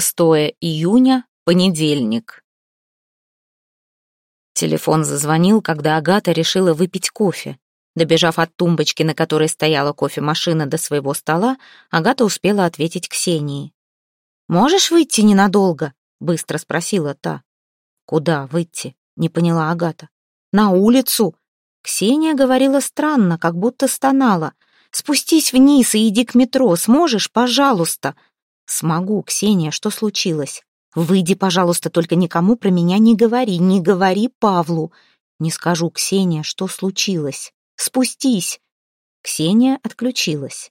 6 июня, понедельник. Телефон зазвонил, когда Агата решила выпить кофе. Добежав от тумбочки, на которой стояла кофемашина, до своего стола, Агата успела ответить Ксении. «Можешь выйти ненадолго?» — быстро спросила та. «Куда выйти?» — не поняла Агата. «На улицу!» Ксения говорила странно, как будто стонала. «Спустись вниз и иди к метро, сможешь, пожалуйста!» «Смогу, Ксения, что случилось? Выйди, пожалуйста, только никому про меня не говори, не говори Павлу. Не скажу, Ксения, что случилось. Спустись!» Ксения отключилась.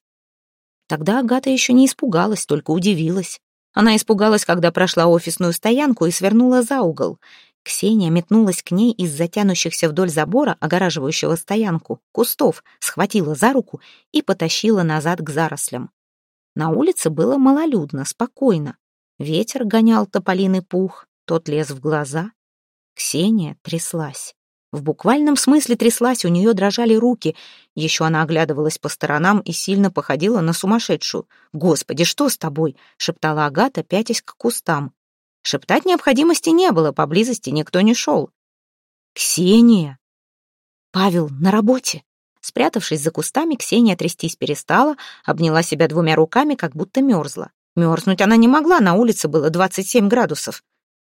Тогда Агата еще не испугалась, только удивилась. Она испугалась, когда прошла офисную стоянку и свернула за угол. Ксения метнулась к ней из затянущихся вдоль забора, огораживающего стоянку, кустов, схватила за руку и потащила назад к зарослям. На улице было малолюдно, спокойно. Ветер гонял тополиный пух, тот лез в глаза. Ксения тряслась. В буквальном смысле тряслась, у нее дрожали руки. Еще она оглядывалась по сторонам и сильно походила на сумасшедшую. «Господи, что с тобой?» — шептала Агата, пятясь к кустам. Шептать необходимости не было, поблизости никто не шел. «Ксения!» «Павел на работе!» Спрятавшись за кустами, Ксения трястись перестала, обняла себя двумя руками, как будто мерзла. Мерзнуть она не могла, на улице было 27 градусов.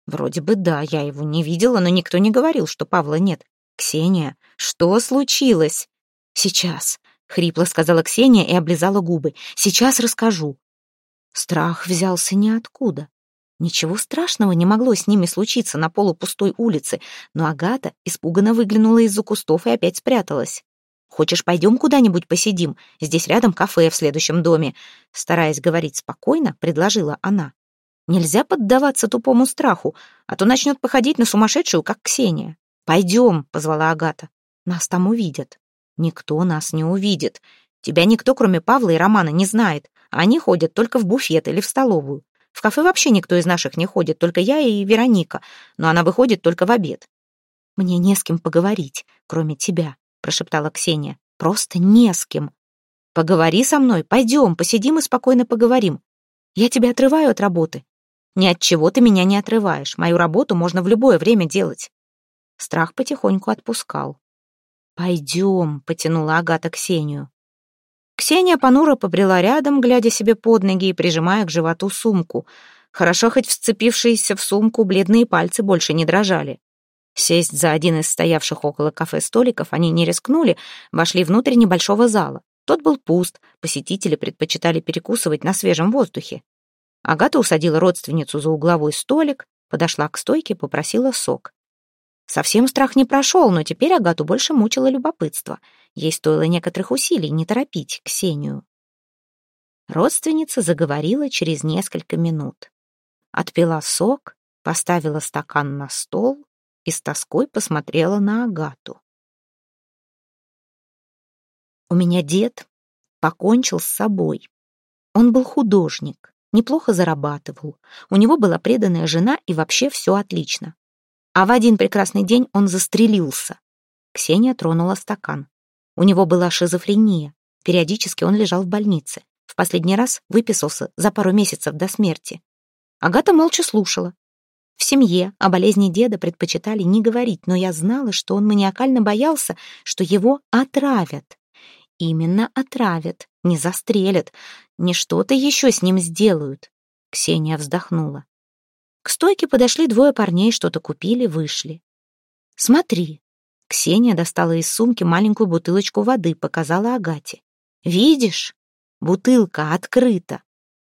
Вроде бы да, я его не видела, но никто не говорил, что Павла нет. «Ксения, что случилось?» «Сейчас», — хрипло сказала Ксения и облизала губы. «Сейчас расскажу». Страх взялся ниоткуда. Ничего страшного не могло с ними случиться на полупустой улице, но Агата испуганно выглянула из-за кустов и опять спряталась. Хочешь, пойдем куда-нибудь посидим? Здесь рядом кафе в следующем доме». Стараясь говорить спокойно, предложила она. «Нельзя поддаваться тупому страху, а то начнет походить на сумасшедшую, как Ксения». «Пойдем», — позвала Агата. «Нас там увидят». «Никто нас не увидит. Тебя никто, кроме Павла и Романа, не знает. Они ходят только в буфет или в столовую. В кафе вообще никто из наших не ходит, только я и Вероника, но она выходит только в обед. Мне не с кем поговорить, кроме тебя прошептала Ксения. «Просто не с кем. Поговори со мной, пойдем, посидим и спокойно поговорим. Я тебя отрываю от работы. Ни от чего ты меня не отрываешь. Мою работу можно в любое время делать». Страх потихоньку отпускал. «Пойдем», — потянула Агата Ксению. Ксения понуро побрела рядом, глядя себе под ноги и прижимая к животу сумку. Хорошо, хоть вцепившиеся в сумку бледные пальцы больше не дрожали. Сесть за один из стоявших около кафе столиков они не рискнули, вошли внутрь небольшого зала. Тот был пуст, посетители предпочитали перекусывать на свежем воздухе. Агата усадила родственницу за угловой столик, подошла к стойке, попросила сок. Совсем страх не прошел, но теперь Агату больше мучило любопытство. Ей стоило некоторых усилий не торопить Ксению. Родственница заговорила через несколько минут. Отпила сок, поставила стакан на стол, и с тоской посмотрела на Агату. У меня дед покончил с собой. Он был художник, неплохо зарабатывал. У него была преданная жена и вообще все отлично. А в один прекрасный день он застрелился. Ксения тронула стакан. У него была шизофрения. Периодически он лежал в больнице. В последний раз выписался за пару месяцев до смерти. Агата молча слушала, в семье о болезни деда предпочитали не говорить, но я знала, что он маниакально боялся, что его отравят. Именно отравят, не застрелят, не что-то еще с ним сделают. Ксения вздохнула. К стойке подошли двое парней, что-то купили, вышли. «Смотри». Ксения достала из сумки маленькую бутылочку воды, показала Агате. «Видишь? Бутылка открыта.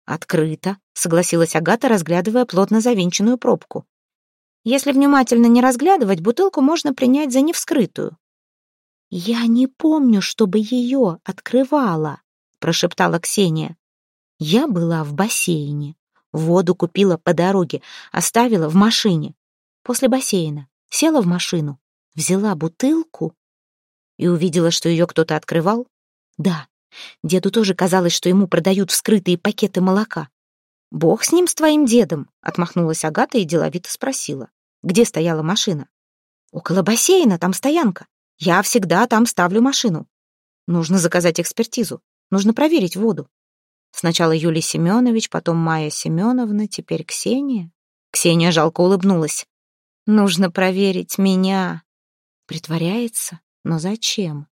«Открыто», — согласилась Агата, разглядывая плотно завинченную пробку. «Если внимательно не разглядывать, бутылку можно принять за невскрытую». «Я не помню, чтобы ее открывала», — прошептала Ксения. «Я была в бассейне. Воду купила по дороге, оставила в машине. После бассейна села в машину, взяла бутылку и увидела, что ее кто-то открывал. Да, Деду тоже казалось, что ему продают вскрытые пакеты молока. «Бог с ним, с твоим дедом», — отмахнулась Агата и деловито спросила. «Где стояла машина?» «Около бассейна, там стоянка. Я всегда там ставлю машину. Нужно заказать экспертизу. Нужно проверить воду». Сначала Юлий Семенович, потом Майя Семеновна, теперь Ксения. Ксения жалко улыбнулась. «Нужно проверить меня». Притворяется? Но зачем?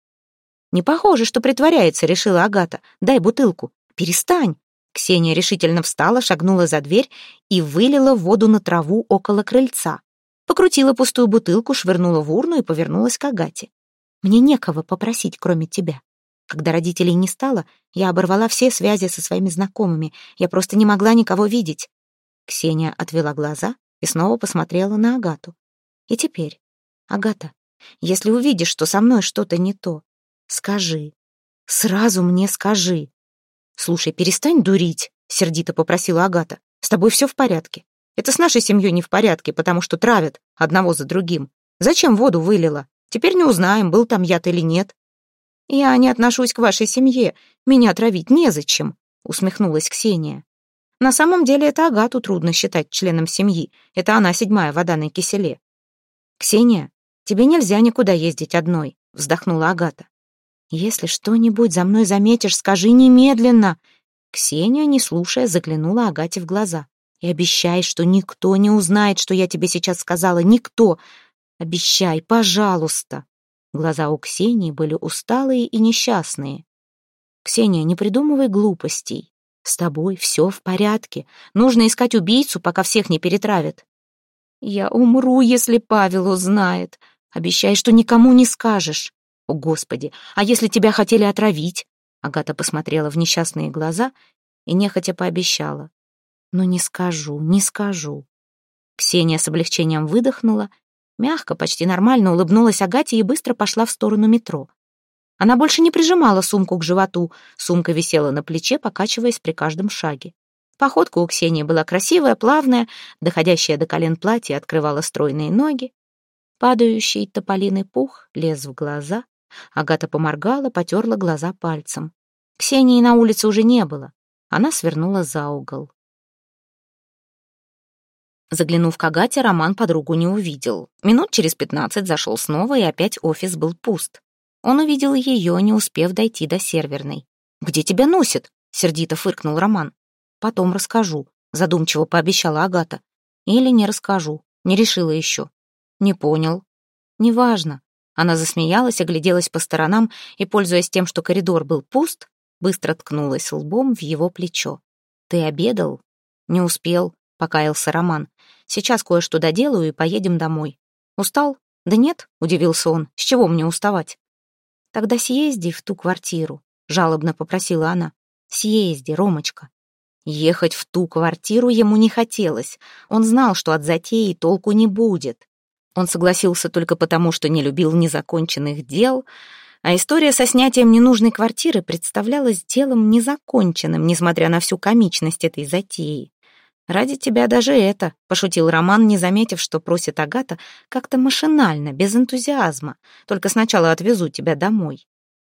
«Не похоже, что притворяется», — решила Агата. «Дай бутылку». «Перестань». Ксения решительно встала, шагнула за дверь и вылила воду на траву около крыльца. Покрутила пустую бутылку, швырнула в урну и повернулась к Агате. «Мне некого попросить, кроме тебя. Когда родителей не стало, я оборвала все связи со своими знакомыми. Я просто не могла никого видеть». Ксения отвела глаза и снова посмотрела на Агату. «И теперь, Агата, если увидишь, что со мной что-то не то, скажи. Сразу мне скажи. «Слушай, перестань дурить», — сердито попросила Агата. «С тобой все в порядке. Это с нашей семьей не в порядке, потому что травят одного за другим. Зачем воду вылила? Теперь не узнаем, был там яд или нет». «Я не отношусь к вашей семье. Меня травить незачем», — усмехнулась Ксения. «На самом деле это Агату трудно считать членом семьи. Это она седьмая вода на киселе». «Ксения, тебе нельзя никуда ездить одной», — вздохнула Агата. «Если что-нибудь за мной заметишь, скажи немедленно!» Ксения, не слушая, заглянула Агате в глаза. «И обещай, что никто не узнает, что я тебе сейчас сказала. Никто! Обещай, пожалуйста!» Глаза у Ксении были усталые и несчастные. «Ксения, не придумывай глупостей. С тобой все в порядке. Нужно искать убийцу, пока всех не перетравят». «Я умру, если Павел узнает. Обещай, что никому не скажешь». «О, Господи, а если тебя хотели отравить?» Агата посмотрела в несчастные глаза и нехотя пообещала. «Но не скажу, не скажу». Ксения с облегчением выдохнула, мягко, почти нормально улыбнулась Агате и быстро пошла в сторону метро. Она больше не прижимала сумку к животу, сумка висела на плече, покачиваясь при каждом шаге. Походка у Ксении была красивая, плавная, доходящая до колен платье открывала стройные ноги. Падающий тополиный пух лез в глаза, Агата поморгала, потерла глаза пальцем. Ксении на улице уже не было. Она свернула за угол. Заглянув к Агате, Роман подругу не увидел. Минут через пятнадцать зашел снова, и опять офис был пуст. Он увидел ее, не успев дойти до серверной. «Где тебя носит?» — сердито фыркнул Роман. «Потом расскажу», — задумчиво пообещала Агата. «Или не расскажу. Не решила еще». «Не понял». «Неважно. Она засмеялась, огляделась по сторонам и, пользуясь тем, что коридор был пуст, быстро ткнулась лбом в его плечо. «Ты обедал?» «Не успел», — покаялся Роман. «Сейчас кое-что доделаю и поедем домой». «Устал?» «Да нет», — удивился он. «С чего мне уставать?» «Тогда съезди в ту квартиру», — жалобно попросила она. «Съезди, Ромочка». Ехать в ту квартиру ему не хотелось. Он знал, что от затеи толку не будет. Он согласился только потому, что не любил незаконченных дел, а история со снятием ненужной квартиры представлялась делом незаконченным, несмотря на всю комичность этой затеи. «Ради тебя даже это», — пошутил Роман, не заметив, что просит Агата как-то машинально, без энтузиазма. «Только сначала отвезу тебя домой».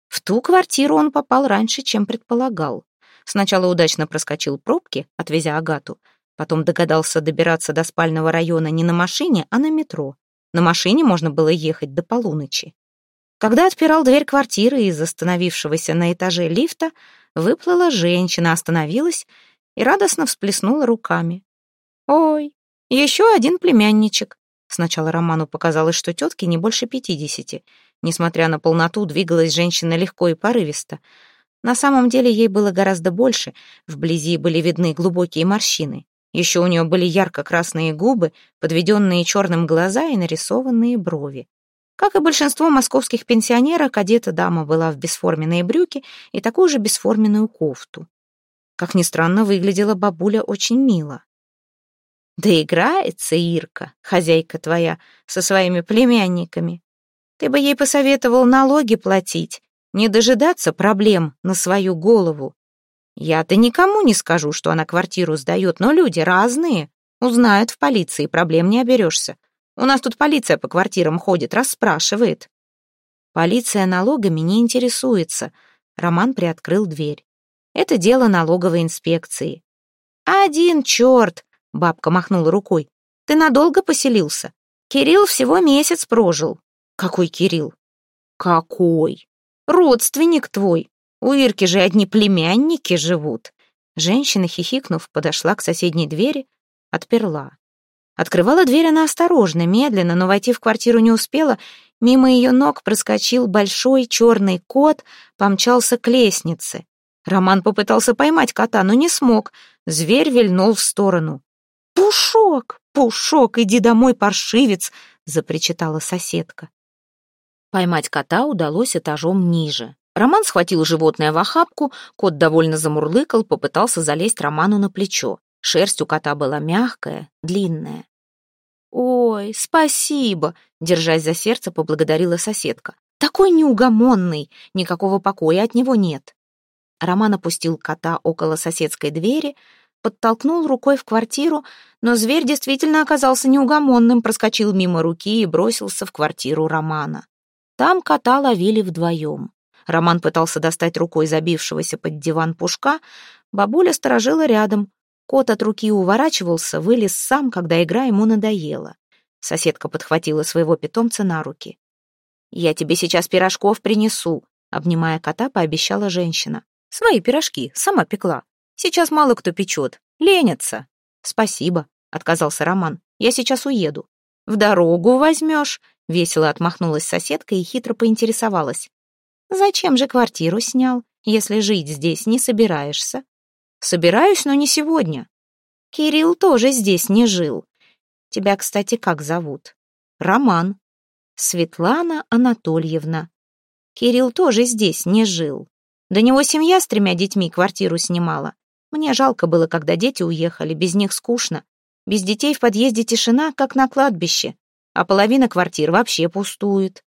В ту квартиру он попал раньше, чем предполагал. Сначала удачно проскочил пробки, отвезя Агату, потом догадался добираться до спального района не на машине, а на метро. На машине можно было ехать до полуночи. Когда отпирал дверь квартиры из остановившегося на этаже лифта, выплыла женщина, остановилась и радостно всплеснула руками. «Ой, еще один племянничек!» Сначала Роману показалось, что тетке не больше пятидесяти. Несмотря на полноту, двигалась женщина легко и порывисто. На самом деле ей было гораздо больше, вблизи были видны глубокие морщины. Еще у нее были ярко-красные губы, подведенные черным глаза и нарисованные брови. Как и большинство московских пенсионерок, одета дама была в бесформенные брюки и такую же бесформенную кофту. Как ни странно, выглядела бабуля очень мило. «Да играется Ирка, хозяйка твоя, со своими племянниками. Ты бы ей посоветовал налоги платить, не дожидаться проблем на свою голову. Я-то никому не скажу, что она квартиру сдает, но люди разные. Узнают в полиции, проблем не оберешься. У нас тут полиция по квартирам ходит, расспрашивает. Полиция налогами не интересуется. Роман приоткрыл дверь. Это дело налоговой инспекции. Один черт, бабка махнула рукой. Ты надолго поселился? Кирилл всего месяц прожил. Какой Кирилл? Какой? Родственник твой. У Ирки же одни племянники живут. Женщина, хихикнув, подошла к соседней двери, отперла. Открывала дверь она осторожно, медленно, но войти в квартиру не успела. Мимо ее ног проскочил большой черный кот, помчался к лестнице. Роман попытался поймать кота, но не смог. Зверь вильнул в сторону. «Пушок! Пушок, иди домой, паршивец!» — запричитала соседка. Поймать кота удалось этажом ниже. Роман схватил животное в охапку, кот довольно замурлыкал, попытался залезть Роману на плечо. Шерсть у кота была мягкая, длинная. «Ой, спасибо!» — держась за сердце, поблагодарила соседка. «Такой неугомонный, никакого покоя от него нет». Роман опустил кота около соседской двери, подтолкнул рукой в квартиру, но зверь действительно оказался неугомонным, проскочил мимо руки и бросился в квартиру Романа. Там кота ловили вдвоем. Роман пытался достать рукой забившегося под диван пушка, бабуля сторожила рядом. Кот от руки уворачивался, вылез сам, когда игра ему надоела. Соседка подхватила своего питомца на руки. «Я тебе сейчас пирожков принесу», — обнимая кота, пообещала женщина. «Свои пирожки, сама пекла. Сейчас мало кто печет. Ленятся». «Спасибо», — отказался Роман. «Я сейчас уеду». «В дорогу возьмешь», — весело отмахнулась соседка и хитро поинтересовалась. «Зачем же квартиру снял, если жить здесь не собираешься?» «Собираюсь, но не сегодня». «Кирилл тоже здесь не жил. Тебя, кстати, как зовут?» «Роман». «Светлана Анатольевна». «Кирилл тоже здесь не жил. До него семья с тремя детьми квартиру снимала. Мне жалко было, когда дети уехали, без них скучно. Без детей в подъезде тишина, как на кладбище, а половина квартир вообще пустует.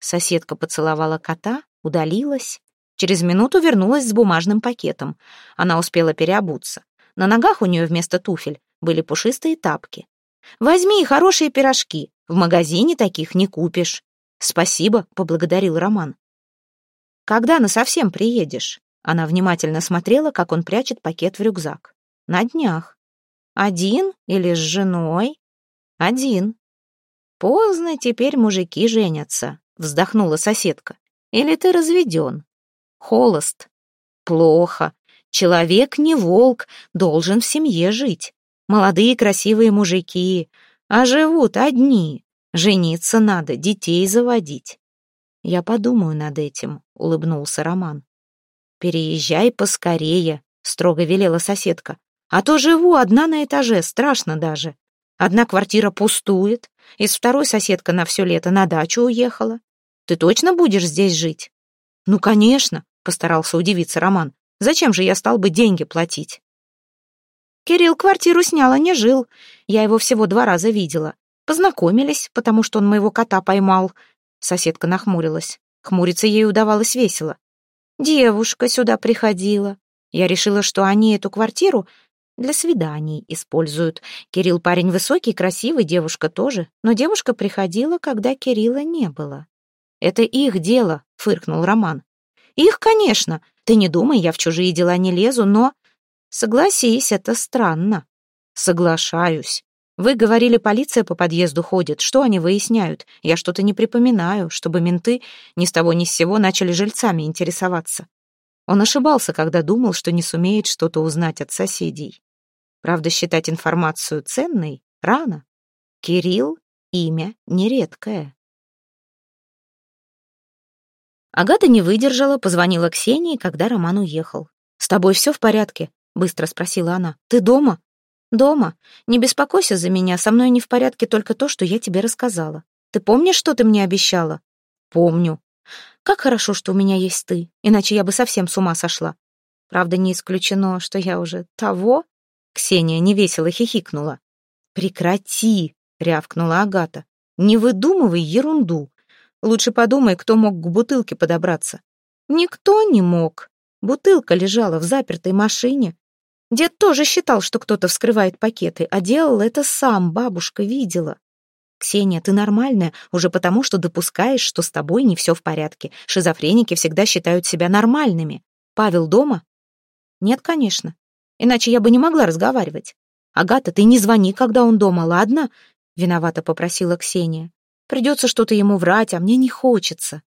Соседка поцеловала кота, удалилась. Через минуту вернулась с бумажным пакетом. Она успела переобуться. На ногах у нее вместо туфель были пушистые тапки. «Возьми хорошие пирожки. В магазине таких не купишь». «Спасибо», — поблагодарил Роман. «Когда на совсем приедешь?» Она внимательно смотрела, как он прячет пакет в рюкзак. «На днях». «Один или с женой?» «Один». «Поздно теперь мужики женятся», — вздохнула соседка. «Или ты разведен?» «Холост». «Плохо. Человек не волк, должен в семье жить. Молодые красивые мужики, а живут одни. Жениться надо, детей заводить. «Я подумаю над этим», — улыбнулся Роман. «Переезжай поскорее», — строго велела соседка. «А то живу одна на этаже, страшно даже. Одна квартира пустует, из второй соседка на все лето на дачу уехала. Ты точно будешь здесь жить?» «Ну, конечно», — постарался удивиться Роман. «Зачем же я стал бы деньги платить?» Кирилл квартиру снял, а не жил. Я его всего два раза видела. Познакомились, потому что он моего кота поймал. Соседка нахмурилась. Хмуриться ей удавалось весело. «Девушка сюда приходила. Я решила, что они эту квартиру для свиданий используют. Кирилл парень высокий, красивый, девушка тоже. Но девушка приходила, когда Кирилла не было». «Это их дело», — фыркнул Роман. «Их, конечно. Ты не думай, я в чужие дела не лезу, но...» «Согласись, это странно». «Соглашаюсь. Вы говорили, полиция по подъезду ходит. Что они выясняют? Я что-то не припоминаю, чтобы менты ни с того ни с сего начали жильцами интересоваться. Он ошибался, когда думал, что не сумеет что-то узнать от соседей. Правда, считать информацию ценной рано. Кирилл — имя нередкое. Агата не выдержала, позвонила Ксении, когда Роман уехал. «С тобой все в порядке?» — быстро спросила она. «Ты дома?» «Дома. Не беспокойся за меня, со мной не в порядке только то, что я тебе рассказала. Ты помнишь, что ты мне обещала?» «Помню. Как хорошо, что у меня есть ты, иначе я бы совсем с ума сошла. Правда, не исключено, что я уже того...» Ксения невесело хихикнула. «Прекрати!» — рявкнула Агата. «Не выдумывай ерунду. Лучше подумай, кто мог к бутылке подобраться». «Никто не мог. Бутылка лежала в запертой машине. Дед тоже считал, что кто-то вскрывает пакеты, а делал это сам, бабушка видела. «Ксения, ты нормальная уже потому, что допускаешь, что с тобой не все в порядке. Шизофреники всегда считают себя нормальными. Павел дома?» «Нет, конечно. Иначе я бы не могла разговаривать. Агата, ты не звони, когда он дома, ладно?» Виновато попросила Ксения. «Придется что-то ему врать, а мне не хочется».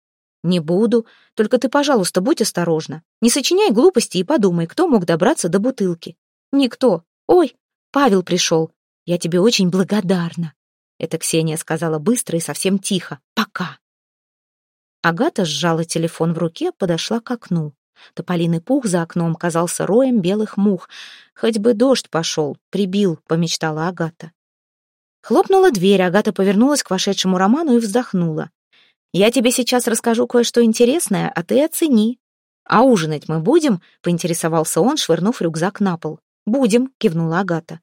«Не буду. Только ты, пожалуйста, будь осторожна. Не сочиняй глупости и подумай, кто мог добраться до бутылки». «Никто. Ой, Павел пришел. Я тебе очень благодарна». Это Ксения сказала быстро и совсем тихо. «Пока». Агата сжала телефон в руке, подошла к окну. Тополиный пух за окном казался роем белых мух. «Хоть бы дождь пошел, прибил», — помечтала Агата. Хлопнула дверь, Агата повернулась к вошедшему Роману и вздохнула. «Я тебе сейчас расскажу кое-что интересное, а ты оцени». «А ужинать мы будем?» — поинтересовался он, швырнув рюкзак на пол. «Будем», — кивнула Агата.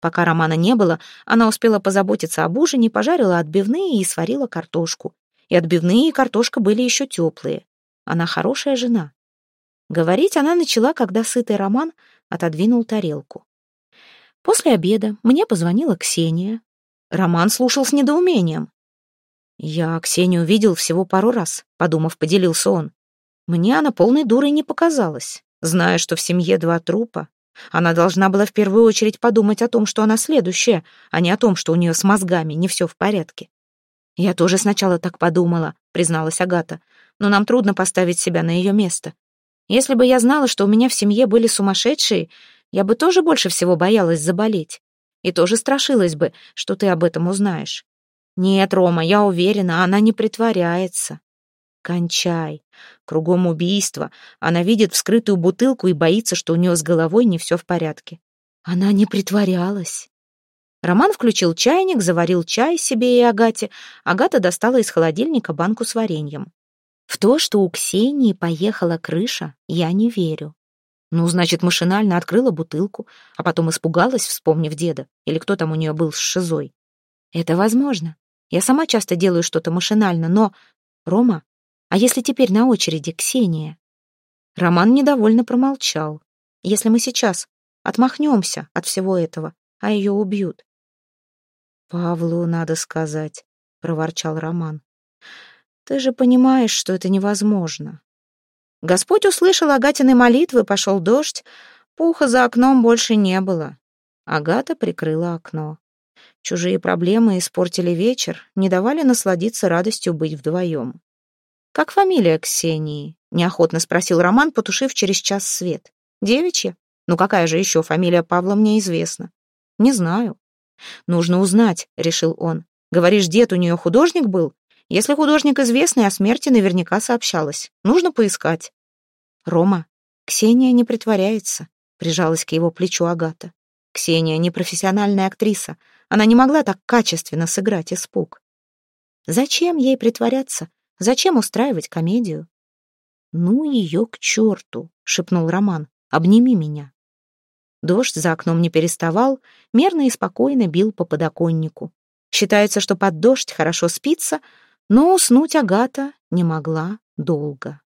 Пока Романа не было, она успела позаботиться об ужине, пожарила отбивные и сварила картошку. И отбивные, и картошка были еще теплые. Она хорошая жена. Говорить она начала, когда сытый Роман отодвинул тарелку. После обеда мне позвонила Ксения. Роман слушал с недоумением. «Я Ксению видел всего пару раз», — подумав, поделился он. «Мне она полной дурой не показалась. Зная, что в семье два трупа, она должна была в первую очередь подумать о том, что она следующая, а не о том, что у нее с мозгами не все в порядке. «Я тоже сначала так подумала», — призналась Агата, «но нам трудно поставить себя на ее место. Если бы я знала, что у меня в семье были сумасшедшие, я бы тоже больше всего боялась заболеть. И тоже страшилась бы, что ты об этом узнаешь. Нет, Рома, я уверена, она не притворяется. Кончай. Кругом убийство. Она видит вскрытую бутылку и боится, что у нее с головой не все в порядке. Она не притворялась. Роман включил чайник, заварил чай себе и Агате. Агата достала из холодильника банку с вареньем. В то, что у Ксении поехала крыша, я не верю. Ну, значит, машинально открыла бутылку, а потом испугалась, вспомнив деда, или кто там у нее был с шизой. Это возможно. Я сама часто делаю что-то машинально, но... Рома, а если теперь на очереди Ксения? Роман недовольно промолчал. Если мы сейчас отмахнемся от всего этого, а ее убьют, «Павлу надо сказать», — проворчал Роман. «Ты же понимаешь, что это невозможно». Господь услышал Агатины молитвы, пошел дождь, пуха за окном больше не было. Агата прикрыла окно. Чужие проблемы испортили вечер, не давали насладиться радостью быть вдвоем. «Как фамилия Ксении?» — неохотно спросил Роман, потушив через час свет. «Девичья? Ну какая же еще фамилия Павла мне известна?» «Не знаю. «Нужно узнать», — решил он. «Говоришь, дед у нее художник был? Если художник известный, о смерти наверняка сообщалось. Нужно поискать». «Рома, Ксения не притворяется», — прижалась к его плечу Агата. «Ксения не профессиональная актриса. Она не могла так качественно сыграть испуг». «Зачем ей притворяться? Зачем устраивать комедию?» «Ну ее к черту», — шепнул Роман. «Обними меня». Дождь за окном не переставал, мерно и спокойно бил по подоконнику. Считается, что под дождь хорошо спится, но уснуть Агата не могла долго.